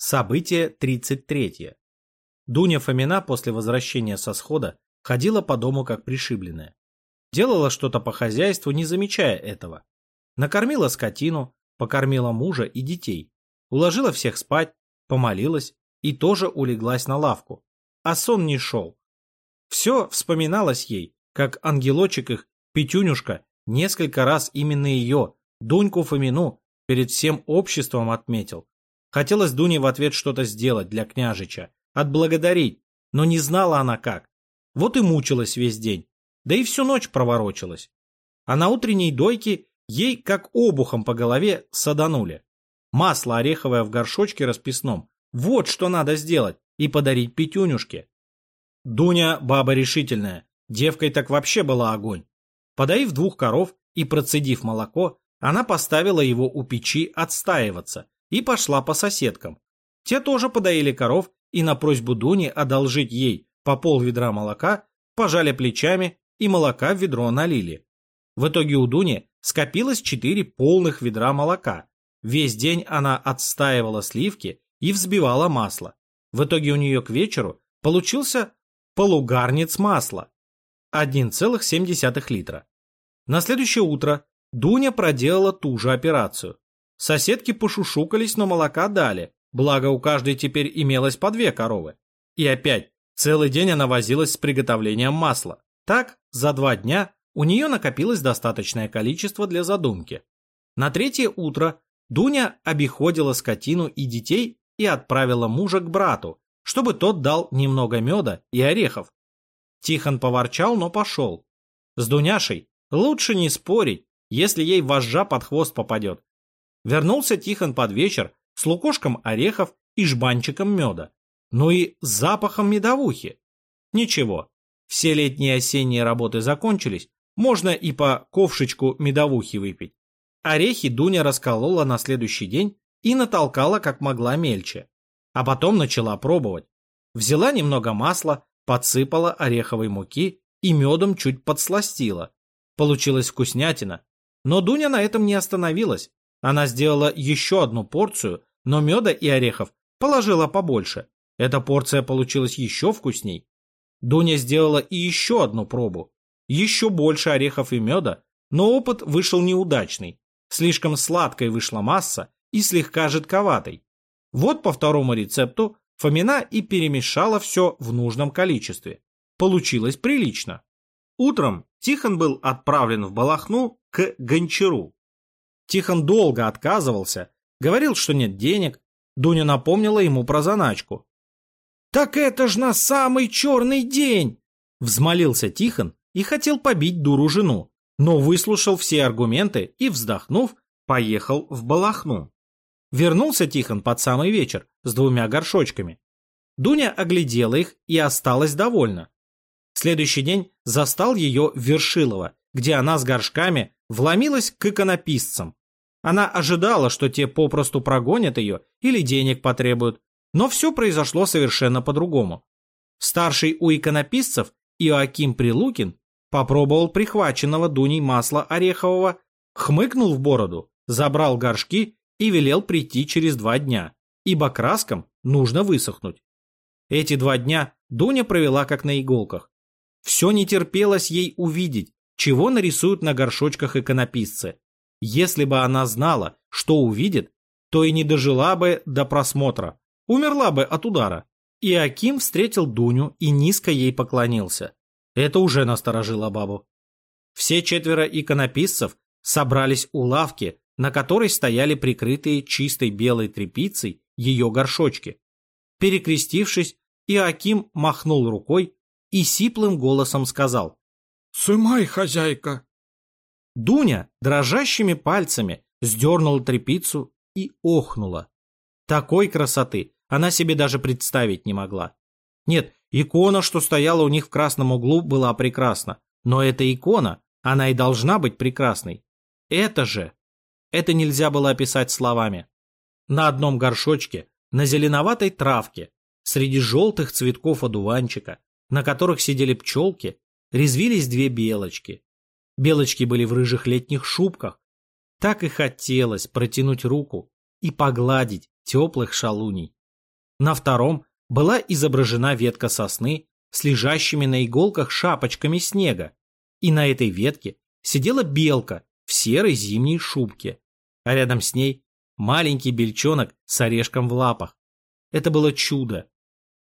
Событие 33. Дуня Фомина после возвращения со схода ходила по дому как пришибленная. Делала что-то по хозяйству, не замечая этого. Накормила скотину, покормила мужа и детей, уложила всех спать, помолилась и тоже улеглась на лавку. А сон не шел. Все вспоминалось ей, как ангелочек их, Петюнюшка, несколько раз именно ее, Дуньку Фомину, перед всем обществом отметил. Хотелось Дуне в ответ что-то сделать для княжича, отблагодарить, но не знала она как. Вот и мучилась весь день, да и всю ночь проворочилась. А на утренней дойке ей как обухом по голове саданули. Масло ореховое в горшочке расписном. Вот что надо сделать и подарить Петюнюшке. Дуня баба решительная, девкой так вообще была огонь. Подоив двух коров и процедив молоко, она поставила его у печи отстаиваться и пошла по соседкам. Те тоже подоили коров и на просьбу Дуни одолжить ей по пол ведра молока пожали плечами и молока в ведро налили. В итоге у Дуни скопилось четыре полных ведра молока. Весь день она отстаивала сливки и взбивала масло. В итоге у нее к вечеру получился полугарниц масла 1,7 литра. На следующее утро Дуня проделала ту же операцию. Соседки пошушукались, но молока дали, благо у каждой теперь имелось по две коровы. И опять, целый день она возилась с приготовлением масла. Так, за два дня у нее накопилось достаточное количество для задумки. На третье утро Дуня обиходила скотину и детей и отправила мужа к брату, чтобы тот дал немного меда и орехов. Тихон поворчал, но пошел. С Дуняшей лучше не спорить, если ей вожжа под хвост попадет. Вернулся Тихон под вечер с лукошком орехов и жбанчиком меда. Ну и с запахом медовухи. Ничего, все летние осенние работы закончились, можно и по ковшечку медовухи выпить. Орехи Дуня расколола на следующий день и натолкала как могла мельче. А потом начала пробовать. Взяла немного масла, подсыпала ореховой муки и медом чуть подсластила. Получилась вкуснятина. Но Дуня на этом не остановилась. Она сделала еще одну порцию, но меда и орехов положила побольше. Эта порция получилась еще вкусней. Дуня сделала и еще одну пробу. Еще больше орехов и меда, но опыт вышел неудачный. Слишком сладкой вышла масса и слегка жидковатой. Вот по второму рецепту Фомина и перемешала все в нужном количестве. Получилось прилично. Утром Тихон был отправлен в Балахну к Гончару. Тихон долго отказывался, говорил, что нет денег. Дуня напомнила ему про заначку. «Так это ж на самый черный день!» Взмолился Тихон и хотел побить дуру жену, но выслушал все аргументы и, вздохнув, поехал в Балахну. Вернулся Тихон под самый вечер с двумя горшочками. Дуня оглядела их и осталась довольна. Следующий день застал ее Вершилова, где она с горшками вломилась к иконописцам. Она ожидала, что те попросту прогонят ее или денег потребуют, но все произошло совершенно по-другому. Старший у иконописцев Иоаким Прилукин попробовал прихваченного Дуней масла орехового, хмыкнул в бороду, забрал горшки и велел прийти через два дня, ибо краскам нужно высохнуть. Эти два дня Дуня провела как на иголках. Все не терпелось ей увидеть, чего нарисуют на горшочках иконописцы. Если бы она знала, что увидит, то и не дожила бы до просмотра, умерла бы от удара. И Аким встретил Дуню и низко ей поклонился. Это уже насторожило бабу. Все четверо иконописцев собрались у лавки, на которой стояли прикрытые чистой белой тряпицей ее горшочки. Перекрестившись, Иоаким махнул рукой и сиплым голосом сказал «Сымай, хозяйка!» Дуня дрожащими пальцами сдернула тряпицу и охнула. Такой красоты она себе даже представить не могла. Нет, икона, что стояла у них в красном углу, была прекрасна. Но эта икона, она и должна быть прекрасной. Это же... Это нельзя было описать словами. На одном горшочке, на зеленоватой травке, среди желтых цветков одуванчика, на которых сидели пчелки, резвились две белочки. Белочки были в рыжих летних шубках. Так и хотелось протянуть руку и погладить теплых шалуней. На втором была изображена ветка сосны с лежащими на иголках шапочками снега, и на этой ветке сидела белка в серой зимней шубке, а рядом с ней маленький бельчонок с орешком в лапах. Это было чудо.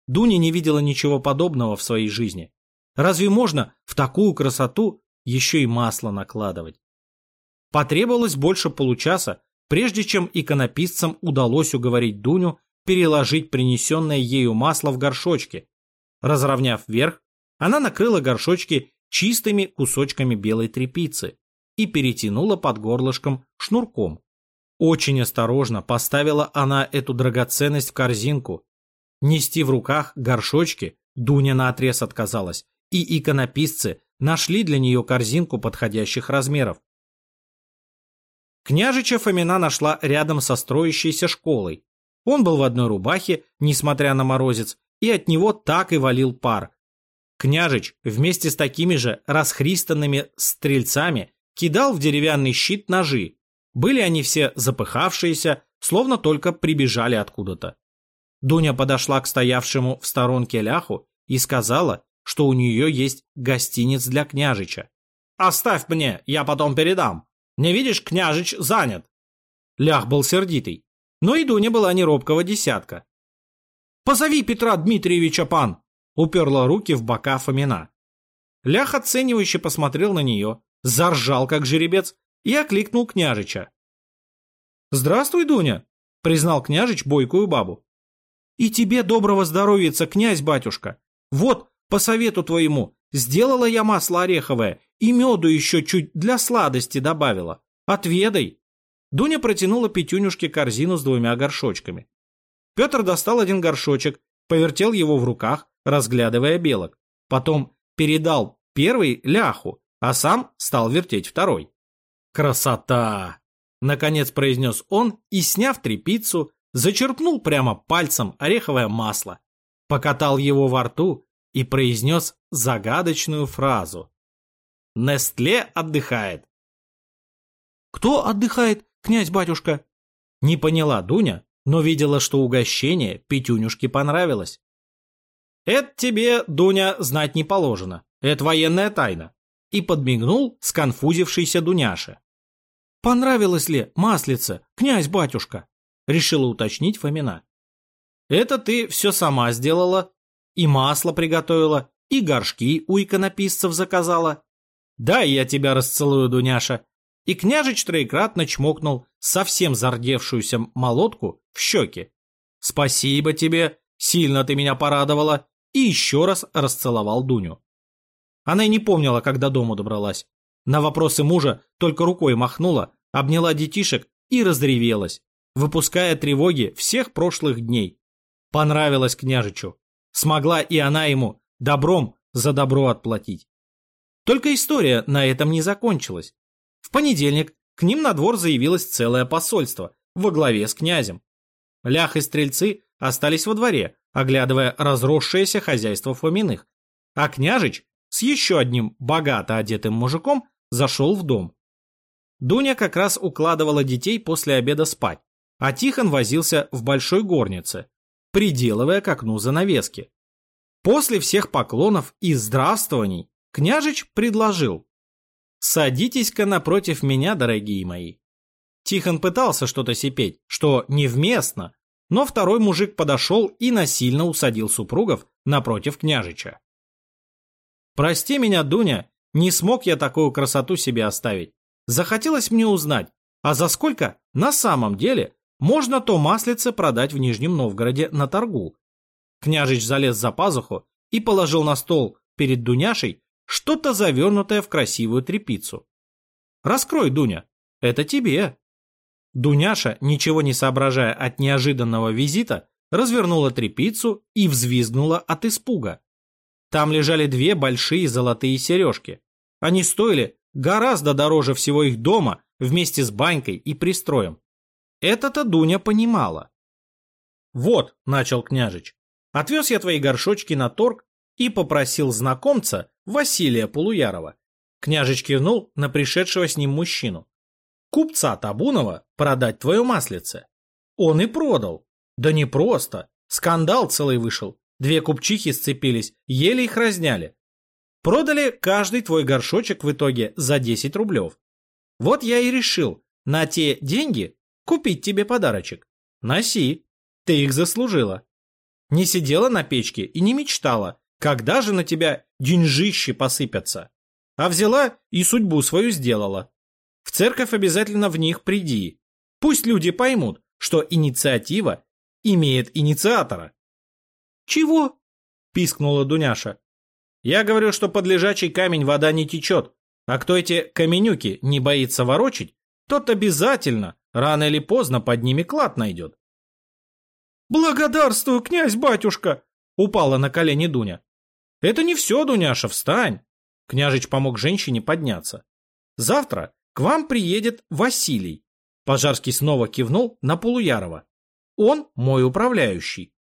Дуня не видела ничего подобного в своей жизни. Разве можно в такую красоту еще и масло накладывать? Потребовалось больше получаса, прежде чем иконописцам удалось уговорить Дуню переложить принесенное ею масло в горшочки. Разровняв верх, она накрыла горшочки чистыми кусочками белой тряпицы и перетянула под горлышком шнурком. Очень осторожно поставила она эту драгоценность в корзинку. Нести в руках горшочки Дуня наотрез отказалась, и иконописцы нашли для нее корзинку подходящих размеров. Княжича Фомина нашла рядом со строящейся школой. Он был в одной рубахе, несмотря на морозец, и от него так и валил пар. Княжич вместе с такими же расхристанными стрельцами кидал в деревянный щит ножи. Были они все запыхавшиеся, словно только прибежали откуда-то. Дуня подошла к стоявшему в сторонке ляху и сказала, что у нее есть гостиниц для княжича. «Оставь мне, я потом передам. Не видишь, княжич занят». Лях был сердитый, но и Дуня была не робкого десятка. «Позови Петра Дмитриевича, пан!» уперла руки в бока Фомина. Лях оценивающе посмотрел на нее, заржал как жеребец и окликнул княжича. «Здравствуй, Дуня!» — признал княжич бойкую бабу. «И тебе доброго здоровьица, князь-батюшка! Вот, по совету твоему, сделала я масло ореховое и меду еще чуть для сладости добавила. Отведай!» Дуня протянула Петюнюшке корзину с двумя горшочками. Петр достал один горшочек, повертел его в руках, разглядывая белок. Потом передал первый ляху, а сам стал вертеть второй. «Красота!» — наконец произнес он и, сняв трепицу, зачерпнул прямо пальцем ореховое масло, покатал его во рту и произнес загадочную фразу. «Нестле отдыхает». «Кто отдыхает, князь-батюшка?» Не поняла Дуня, но видела, что угощение Петюнюшке понравилось. «Это тебе, Дуня, знать не положено. Это военная тайна». И подмигнул сконфузившийся Дуняша. «Понравилось ли маслице, князь-батюшка?» Решила уточнить Фомина. «Это ты все сама сделала. И масло приготовила, и горшки у иконописцев заказала. Да, я тебя расцелую, Дуняша». И княжич троекратно чмокнул совсем зардевшуюся молотку в щеки. «Спасибо тебе, сильно ты меня порадовала и еще раз расцеловал Дуню. Она и не помнила, как до дому добралась. На вопросы мужа только рукой махнула, обняла детишек и разревелась, выпуская тревоги всех прошлых дней. Понравилось княжичу. Смогла и она ему добром за добро отплатить. Только история на этом не закончилась. В понедельник к ним на двор заявилось целое посольство во главе с князем. Лях и стрельцы остались во дворе, оглядывая разросшееся хозяйство Фоминых. А княжич с еще одним богато одетым мужиком зашел в дом. Дуня как раз укладывала детей после обеда спать, а Тихон возился в большой горнице, приделывая к окну занавески. После всех поклонов и здравствований княжич предложил «Садитесь-ка напротив меня, дорогие мои». Тихон пытался что-то сипеть, что невместно, но второй мужик подошел и насильно усадил супругов напротив княжича. «Прости меня, Дуня, не смог я такую красоту себе оставить. Захотелось мне узнать, а за сколько на самом деле можно то маслице продать в Нижнем Новгороде на торгу?» Княжич залез за пазуху и положил на стол перед Дуняшей что-то завернутое в красивую тряпицу. «Раскрой, Дуня, это тебе». Дуняша, ничего не соображая от неожиданного визита, развернула трепицу и взвизгнула от испуга. Там лежали две большие золотые сережки. Они стоили гораздо дороже всего их дома вместе с банькой и пристроем. Это-то Дуня понимала. «Вот», — начал княжич, — «отвез я твои горшочки на торг и попросил знакомца Василия Полуярова». Княжич кивнул на пришедшего с ним мужчину купца Табунова продать твое маслице. Он и продал. Да не просто, Скандал целый вышел. Две купчихи сцепились, еле их разняли. Продали каждый твой горшочек в итоге за 10 рублев. Вот я и решил на те деньги купить тебе подарочек. Носи, ты их заслужила. Не сидела на печке и не мечтала, когда же на тебя деньжищи посыпятся. А взяла и судьбу свою сделала. В церковь обязательно в них приди. Пусть люди поймут, что инициатива имеет инициатора. «Чего?» – пискнула Дуняша. «Я говорю, что под лежачий камень вода не течет, а кто эти каменюки не боится ворочить, тот обязательно, рано или поздно, под ними клад найдет». «Благодарствую, князь-батюшка!» – упала на колени Дуня. «Это не все, Дуняша, встань!» Княжич помог женщине подняться. «Завтра к вам приедет Василий». Пожарский снова кивнул на Полуярова. «Он мой управляющий.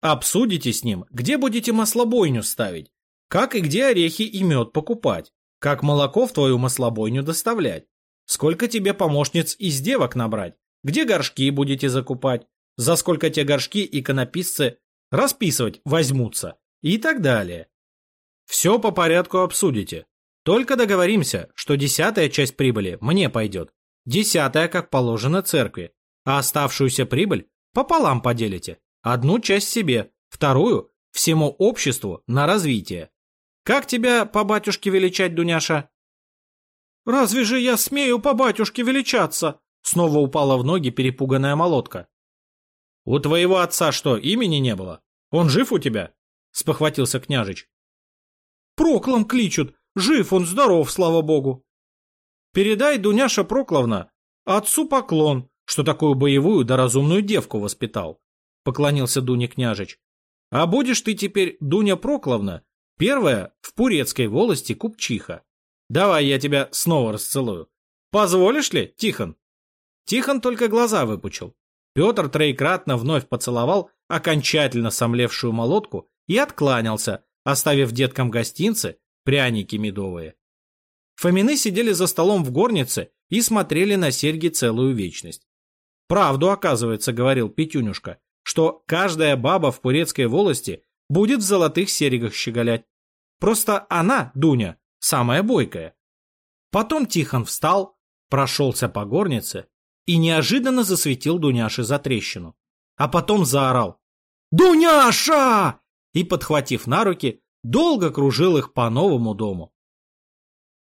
Обсудите с ним, где будете маслобойню ставить, как и где орехи и мед покупать, как молоко в твою маслобойню доставлять, сколько тебе помощниц из девок набрать, где горшки будете закупать, за сколько те горшки иконописцы расписывать возьмутся и так далее. Все по порядку обсудите. Только договоримся, что десятая часть прибыли мне пойдет, десятая, как положено, церкви, а оставшуюся прибыль пополам поделите. Одну часть себе, вторую – всему обществу на развитие. Как тебя по батюшке величать, Дуняша? Разве же я смею по батюшке величаться? Снова упала в ноги перепуганная молотка. У твоего отца что, имени не было? Он жив у тебя? Спохватился княжич. Проклом кличут. Жив он, здоров, слава богу. Передай, Дуняша Прокловна, отцу поклон, что такую боевую да разумную девку воспитал. Поклонился Дуне княжич. А будешь ты теперь, Дуня Прокловна, первая в Пурецкой волости купчиха. Давай я тебя снова расцелую. Позволишь ли, Тихон? Тихон только глаза выпучил. Петр троекратно вновь поцеловал окончательно сомлевшую молотку и откланялся, оставив деткам гостинцы пряники медовые. Фомины сидели за столом в горнице и смотрели на серьги целую вечность. Правду, оказывается, говорил Петюнюшка, что каждая баба в Пурецкой волости будет в золотых серьгах щеголять. Просто она, Дуня, самая бойкая. Потом Тихон встал, прошелся по горнице и неожиданно засветил Дуняше за трещину. А потом заорал «Дуняша!» и, подхватив на руки, долго кружил их по новому дому.